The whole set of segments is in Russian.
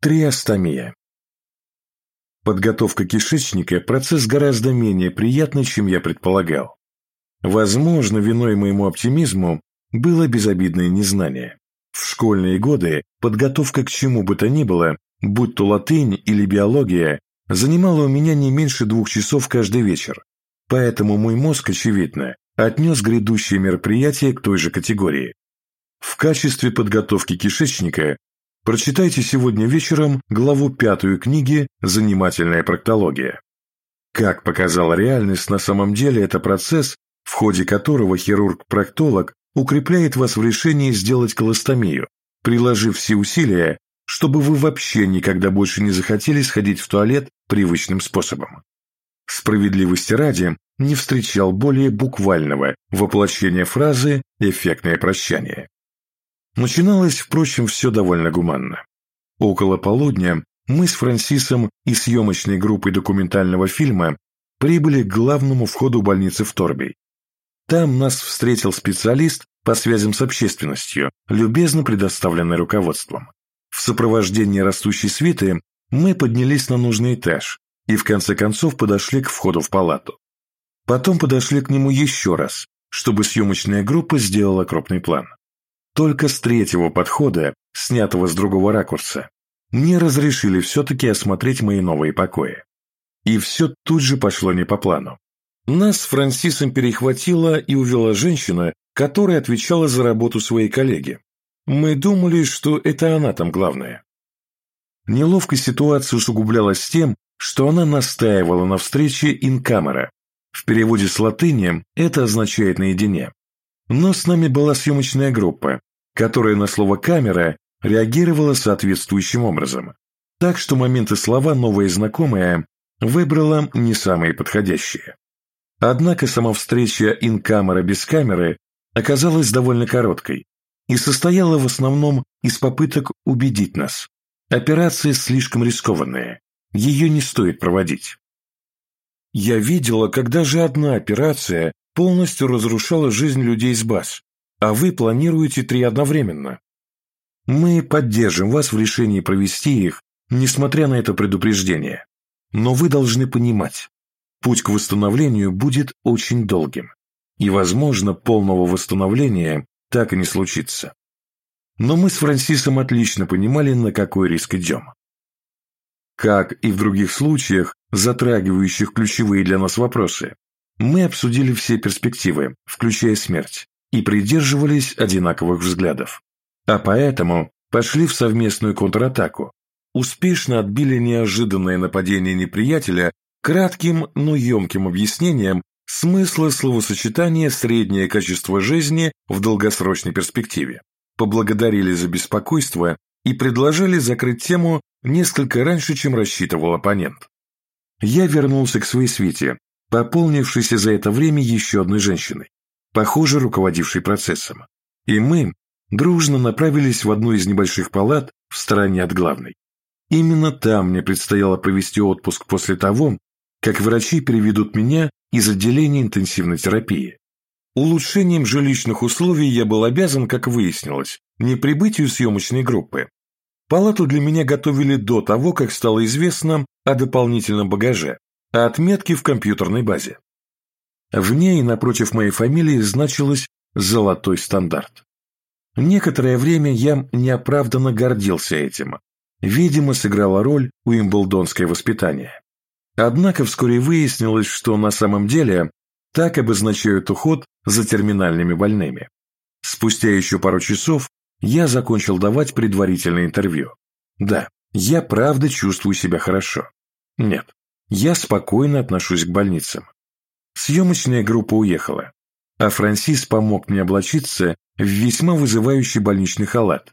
Триостомия. Подготовка кишечника – процесс гораздо менее приятный, чем я предполагал. Возможно, виной моему оптимизму было безобидное незнание. В школьные годы подготовка к чему бы то ни было, будь то латынь или биология, занимала у меня не меньше двух часов каждый вечер. Поэтому мой мозг, очевидно, отнес грядущее мероприятие к той же категории. В качестве подготовки кишечника Прочитайте сегодня вечером главу пятую книги «Занимательная проктология». Как показала реальность, на самом деле это процесс, в ходе которого хирург-проктолог укрепляет вас в решении сделать колостомию, приложив все усилия, чтобы вы вообще никогда больше не захотели сходить в туалет привычным способом. Справедливости ради, не встречал более буквального воплощения фразы «эффектное прощание». Начиналось, впрочем, все довольно гуманно. Около полудня мы с Франсисом и съемочной группой документального фильма прибыли к главному входу больницы в Торбей. Там нас встретил специалист по связям с общественностью, любезно предоставленный руководством. В сопровождении растущей свиты мы поднялись на нужный этаж и в конце концов подошли к входу в палату. Потом подошли к нему еще раз, чтобы съемочная группа сделала крупный план. Только с третьего подхода, снятого с другого ракурса, мне разрешили все-таки осмотреть мои новые покои. И все тут же пошло не по плану. Нас с Франсисом перехватила и увела женщина, которая отвечала за работу своей коллеги. Мы думали, что это она там главная. Неловкая ситуация усугублялась тем, что она настаивала на встрече инкамера. В переводе с латыни это означает «наедине». Но с нами была съемочная группа, которая на слово «камера» реагировала соответствующим образом. Так что моменты слова новая знакомая выбрала не самые подходящие. Однако сама встреча ин-камера без камеры оказалась довольно короткой и состояла в основном из попыток убедить нас. Операция слишком рискованная, ее не стоит проводить. Я видела, когда же одна операция полностью разрушала жизнь людей с баз, а вы планируете три одновременно. Мы поддержим вас в решении провести их, несмотря на это предупреждение. Но вы должны понимать, путь к восстановлению будет очень долгим, и, возможно, полного восстановления так и не случится. Но мы с Франсисом отлично понимали, на какой риск идем. Как и в других случаях, затрагивающих ключевые для нас вопросы, мы обсудили все перспективы, включая смерть, и придерживались одинаковых взглядов. А поэтому пошли в совместную контратаку, успешно отбили неожиданное нападение неприятеля кратким, но емким объяснением смысла словосочетания «среднее качество жизни» в долгосрочной перспективе, поблагодарили за беспокойство и предложили закрыть тему несколько раньше, чем рассчитывал оппонент. Я вернулся к своей свите, пополнившейся за это время еще одной женщиной похоже, руководивший процессом. И мы дружно направились в одну из небольших палат в стороне от главной. Именно там мне предстояло провести отпуск после того, как врачи переведут меня из отделения интенсивной терапии. Улучшением жилищных условий я был обязан, как выяснилось, не прибытию съемочной группы. Палату для меня готовили до того, как стало известно о дополнительном багаже, о отметке в компьютерной базе. В ней напротив моей фамилии значилось «Золотой стандарт». Некоторое время я неоправданно гордился этим. Видимо, сыграла роль уимблдонское воспитание. Однако вскоре выяснилось, что на самом деле так обозначают уход за терминальными больными. Спустя еще пару часов я закончил давать предварительное интервью. Да, я правда чувствую себя хорошо. Нет, я спокойно отношусь к больницам. Съемочная группа уехала, а Франсис помог мне облачиться в весьма вызывающий больничный халат.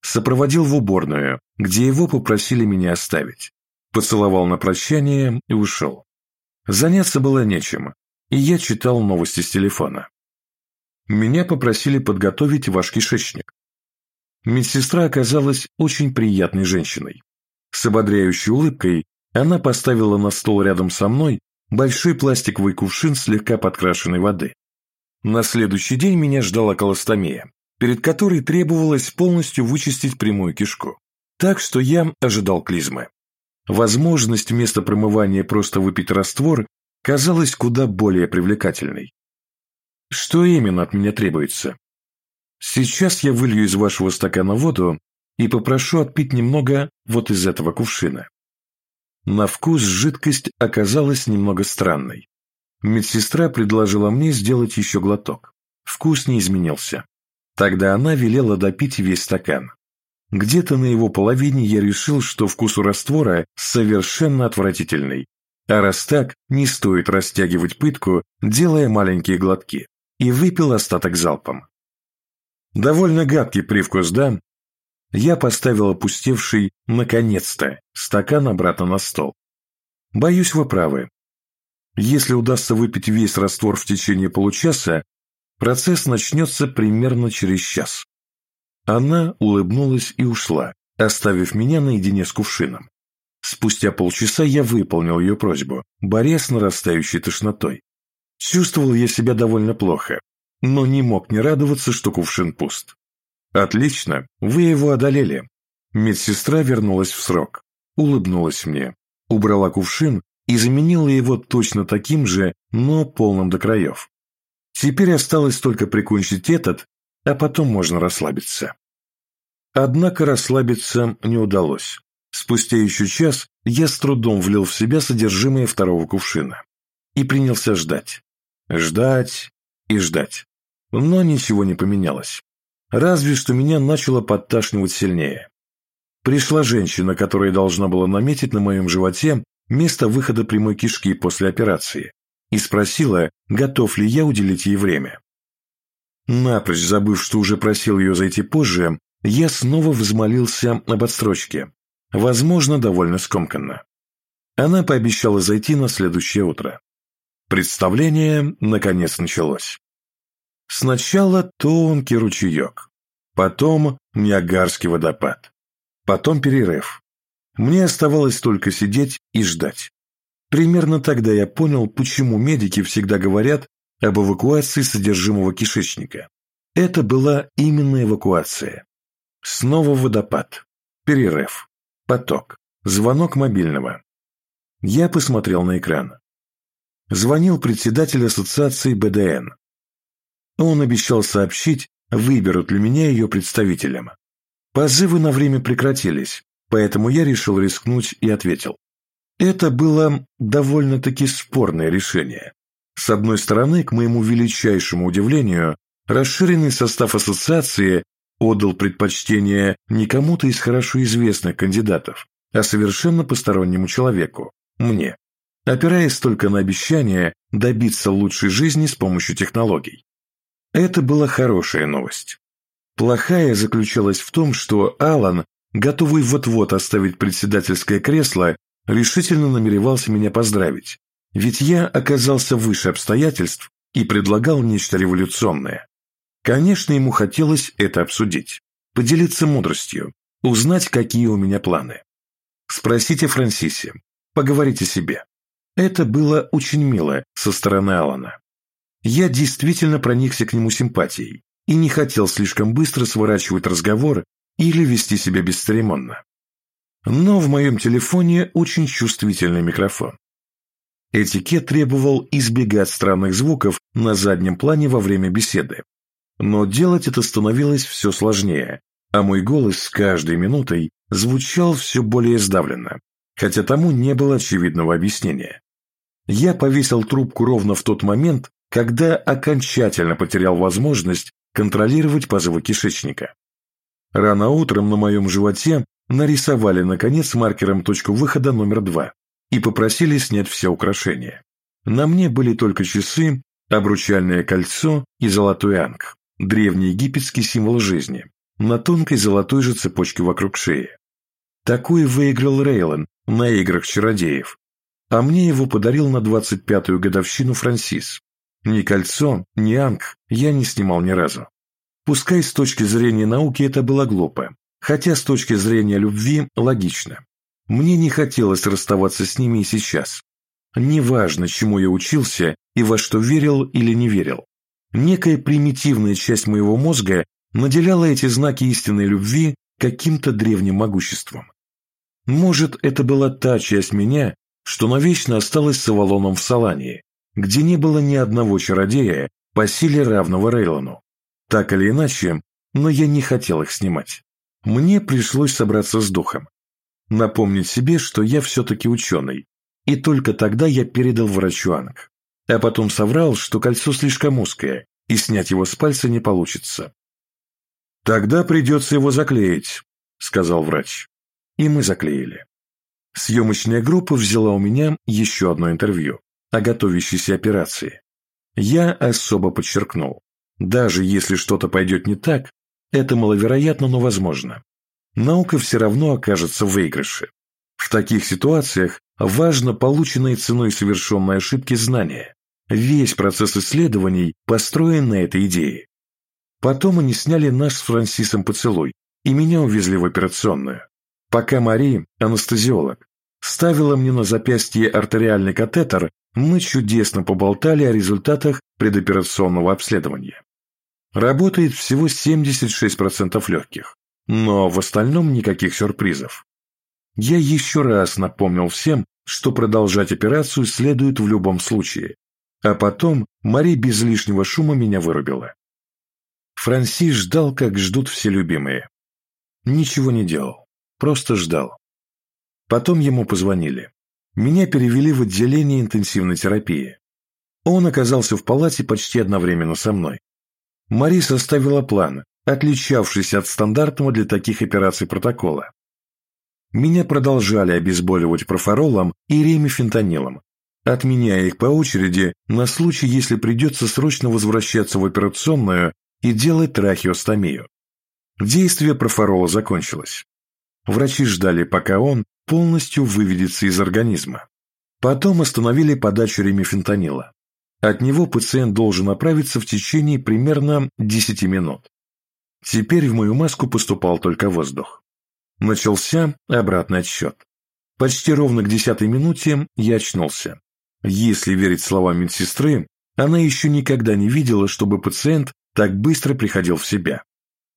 Сопроводил в уборную, где его попросили меня оставить. Поцеловал на прощание и ушел. Заняться было нечем, и я читал новости с телефона. Меня попросили подготовить ваш кишечник. Медсестра оказалась очень приятной женщиной. С ободряющей улыбкой она поставила на стол рядом со мной большой пластиковый кувшин слегка подкрашенной воды. На следующий день меня ждала колостомия, перед которой требовалось полностью вычистить прямую кишку. Так что я ожидал клизмы. Возможность вместо промывания просто выпить раствор казалась куда более привлекательной. Что именно от меня требуется? Сейчас я вылью из вашего стакана воду и попрошу отпить немного вот из этого кувшина. На вкус жидкость оказалась немного странной. Медсестра предложила мне сделать еще глоток. Вкус не изменился. Тогда она велела допить весь стакан. Где-то на его половине я решил, что вкус у раствора совершенно отвратительный. А раз так, не стоит растягивать пытку, делая маленькие глотки. И выпил остаток залпом. Довольно гадкий привкус, да? Я поставил опустевший, наконец-то, стакан обратно на стол. Боюсь, вы правы. Если удастся выпить весь раствор в течение получаса, процесс начнется примерно через час. Она улыбнулась и ушла, оставив меня наедине с кувшином. Спустя полчаса я выполнил ее просьбу, борясь с нарастающей тошнотой. Чувствовал я себя довольно плохо, но не мог не радоваться, что кувшин пуст. «Отлично, вы его одолели». Медсестра вернулась в срок, улыбнулась мне, убрала кувшин и заменила его точно таким же, но полным до краев. Теперь осталось только прикончить этот, а потом можно расслабиться. Однако расслабиться не удалось. Спустя еще час я с трудом влил в себя содержимое второго кувшина и принялся ждать. Ждать и ждать. Но ничего не поменялось. Разве что меня начало подташнивать сильнее. Пришла женщина, которая должна была наметить на моем животе место выхода прямой кишки после операции, и спросила, готов ли я уделить ей время. Напрочь забыв, что уже просил ее зайти позже, я снова взмолился об отсрочке, возможно, довольно скомканно. Она пообещала зайти на следующее утро. Представление, наконец, началось. Сначала тонкий ручеек, потом Ниагарский водопад, потом перерыв. Мне оставалось только сидеть и ждать. Примерно тогда я понял, почему медики всегда говорят об эвакуации содержимого кишечника. Это была именно эвакуация. Снова водопад, перерыв, поток, звонок мобильного. Я посмотрел на экран. Звонил председатель ассоциации БДН. Он обещал сообщить, выберут ли меня ее представителем. Позывы на время прекратились, поэтому я решил рискнуть и ответил. Это было довольно-таки спорное решение. С одной стороны, к моему величайшему удивлению, расширенный состав ассоциации отдал предпочтение не кому-то из хорошо известных кандидатов, а совершенно постороннему человеку, мне, опираясь только на обещание добиться лучшей жизни с помощью технологий. Это была хорошая новость. Плохая заключалась в том, что Алан, готовый вот-вот оставить председательское кресло, решительно намеревался меня поздравить, ведь я оказался выше обстоятельств и предлагал нечто революционное. Конечно, ему хотелось это обсудить, поделиться мудростью, узнать, какие у меня планы. Спросите Франсисе, поговорите себе. Это было очень мило со стороны Алана. Я действительно проникся к нему симпатией и не хотел слишком быстро сворачивать разговор или вести себя бесцеремонно. Но в моем телефоне очень чувствительный микрофон. Этикет требовал избегать странных звуков на заднем плане во время беседы. Но делать это становилось все сложнее, а мой голос с каждой минутой звучал все более сдавленно, хотя тому не было очевидного объяснения. Я повесил трубку ровно в тот момент, когда окончательно потерял возможность контролировать позывы кишечника. Рано утром на моем животе нарисовали, наконец, маркером точку выхода номер два и попросили снять все украшения. На мне были только часы, обручальное кольцо и золотой анг, древний египетский символ жизни, на тонкой золотой же цепочке вокруг шеи. Такой выиграл Рейлен на играх чародеев, а мне его подарил на 25-ю годовщину Франсис, ни кольцо, ни анг я не снимал ни разу. Пускай с точки зрения науки это было глупо, хотя с точки зрения любви логично. Мне не хотелось расставаться с ними и сейчас. Неважно, чему я учился и во что верил или не верил. Некая примитивная часть моего мозга наделяла эти знаки истинной любви каким-то древним могуществом. Может, это была та часть меня, что навечно осталась с Авалоном в Салании, где не было ни одного чародея по силе равного Рейлону. Так или иначе, но я не хотел их снимать. Мне пришлось собраться с духом. Напомнить себе, что я все-таки ученый, и только тогда я передал врачу Анг. А потом соврал, что кольцо слишком узкое, и снять его с пальца не получится. «Тогда придется его заклеить», — сказал врач. И мы заклеили. Съемочная группа взяла у меня еще одно интервью о готовящейся операции. Я особо подчеркнул. Даже если что-то пойдет не так, это маловероятно, но возможно. Наука все равно окажется в выигрыше. В таких ситуациях важно полученные ценой совершенной ошибки знания. Весь процесс исследований построен на этой идее. Потом они сняли наш с Франсисом поцелуй, и меня увезли в операционную. Пока Мари, анестезиолог, ставила мне на запястье артериальный катетер, мы чудесно поболтали о результатах предоперационного обследования. Работает всего 76% легких, но в остальном никаких сюрпризов. Я еще раз напомнил всем, что продолжать операцию следует в любом случае, а потом Мари без лишнего шума меня вырубила. Франсис ждал, как ждут все любимые. Ничего не делал. Просто ждал. Потом ему позвонили. Меня перевели в отделение интенсивной терапии. Он оказался в палате почти одновременно со мной. Мари составила план, отличавшийся от стандартного для таких операций протокола. Меня продолжали обезболивать профоролом и ремифентанилом, отменяя их по очереди на случай, если придется срочно возвращаться в операционную и делать трахеостомию. Действие профорола закончилось. Врачи ждали, пока он полностью выведется из организма. Потом остановили подачу ремифентанила. От него пациент должен оправиться в течение примерно 10 минут. Теперь в мою маску поступал только воздух. Начался обратный отсчет. Почти ровно к десятой минуте я очнулся. Если верить словам медсестры, она еще никогда не видела, чтобы пациент так быстро приходил в себя.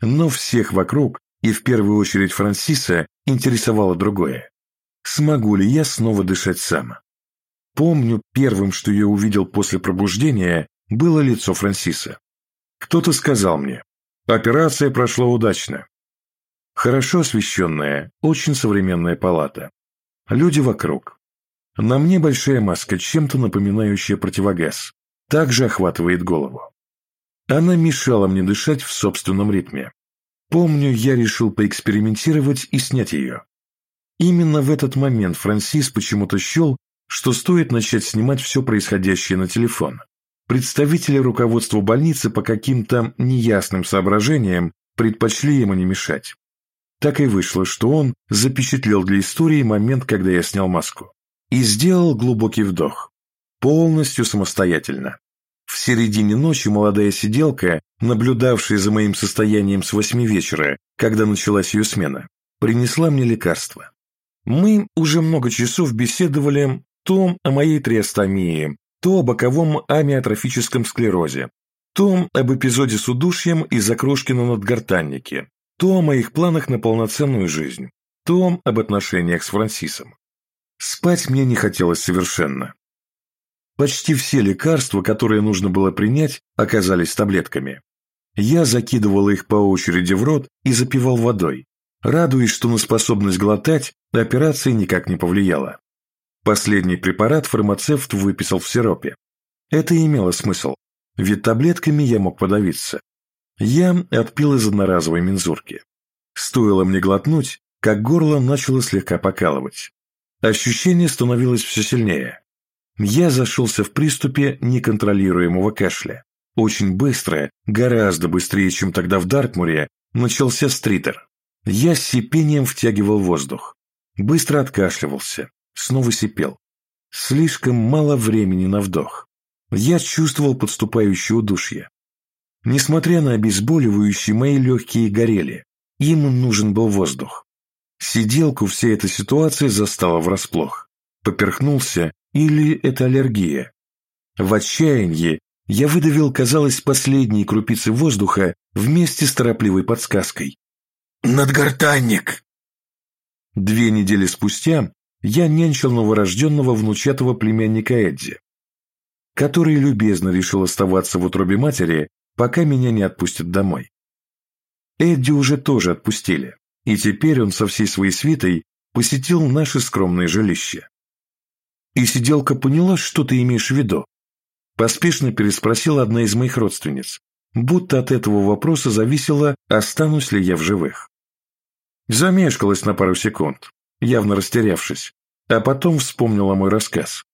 Но всех вокруг и в первую очередь Франсиса интересовало другое. Смогу ли я снова дышать сам? Помню, первым, что я увидел после пробуждения, было лицо Франсиса. Кто-то сказал мне, операция прошла удачно. Хорошо освещенная, очень современная палата. Люди вокруг. На мне большая маска, чем-то напоминающая противогаз. Также охватывает голову. Она мешала мне дышать в собственном ритме. Помню, я решил поэкспериментировать и снять ее. Именно в этот момент Франсис почему-то счел, что стоит начать снимать все происходящее на телефон. Представители руководства больницы по каким-то неясным соображениям предпочли ему не мешать. Так и вышло, что он запечатлел для истории момент, когда я снял маску. И сделал глубокий вдох. Полностью самостоятельно. В середине ночи молодая сиделка, наблюдавшая за моим состоянием с восьми вечера, когда началась ее смена, принесла мне лекарство. Мы уже много часов беседовали то о моей триостомии, то о боковом амиотрофическом склерозе, то об эпизоде с удушьем из-за крошки на надгортаннике, то о моих планах на полноценную жизнь, то об отношениях с Франсисом. Спать мне не хотелось совершенно. Почти все лекарства, которые нужно было принять, оказались таблетками. Я закидывал их по очереди в рот и запивал водой, радуясь, что на способность глотать операция никак не повлияла. Последний препарат фармацевт выписал в сиропе. Это имело смысл, ведь таблетками я мог подавиться. Я отпил из одноразовой мензурки. Стоило мне глотнуть, как горло начало слегка покалывать. Ощущение становилось все сильнее. Я зашелся в приступе неконтролируемого кашля. Очень быстро, гораздо быстрее, чем тогда в Дартмуре, начался стритер. Я с сипением втягивал воздух. Быстро откашливался, снова сипел. Слишком мало времени на вдох. Я чувствовал подступающее удушье. Несмотря на обезболивающие, мои легкие горели. Им нужен был воздух. Сиделку вся эта ситуация застала врасплох. Поперхнулся или это аллергия? В отчаянии я выдавил, казалось, последние крупицы воздуха вместе с торопливой подсказкой. Надгортанник!» Две недели спустя я нянчил новорожденного внучатого племянника Эдди, который любезно решил оставаться в утробе матери, пока меня не отпустят домой. Эдди уже тоже отпустили, и теперь он со всей своей свитой посетил наше скромное жилище. И сиделка поняла, что ты имеешь в виду. Поспешно переспросила одна из моих родственниц, будто от этого вопроса зависело, останусь ли я в живых. Замешкалась на пару секунд, явно растерявшись, а потом вспомнила мой рассказ.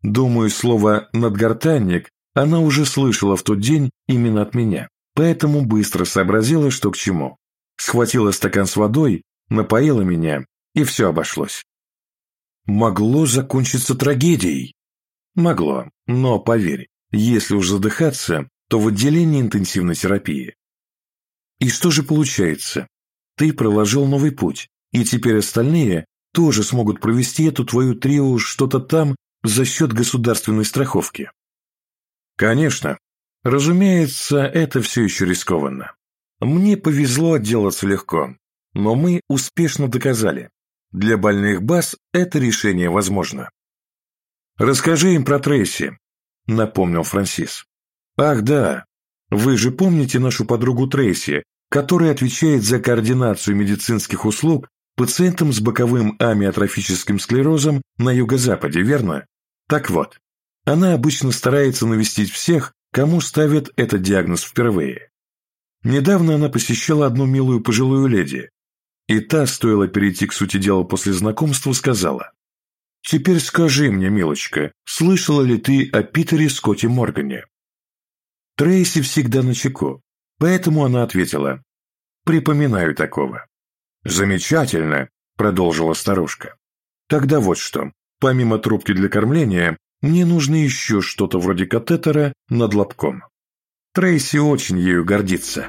Думаю, слово «надгортанник» она уже слышала в тот день именно от меня, поэтому быстро сообразила, что к чему. Схватила стакан с водой, напоила меня, и все обошлось. Могло закончиться трагедией. Могло, но поверь, если уж задыхаться, то в отделении интенсивной терапии. И что же получается? Ты проложил новый путь, и теперь остальные тоже смогут провести эту твою трио что-то там за счет государственной страховки. Конечно. Разумеется, это все еще рискованно. Мне повезло отделаться легко, но мы успешно доказали. Для больных баз это решение возможно. «Расскажи им про Трейси», — напомнил Франсис. «Ах, да. Вы же помните нашу подругу Трейси, которая отвечает за координацию медицинских услуг пациентам с боковым амиотрофическим склерозом на юго-западе, верно? Так вот, она обычно старается навестить всех, кому ставят этот диагноз впервые. Недавно она посещала одну милую пожилую леди, и та, стоило перейти к сути дела после знакомства, сказала, «Теперь скажи мне, милочка, слышала ли ты о Питере Скотте Моргане?» Трейси всегда на чеку, поэтому она ответила, «Припоминаю такого». «Замечательно», — продолжила старушка. «Тогда вот что. Помимо трубки для кормления, мне нужно еще что-то вроде катетера над лобком. Трейси очень ею гордится».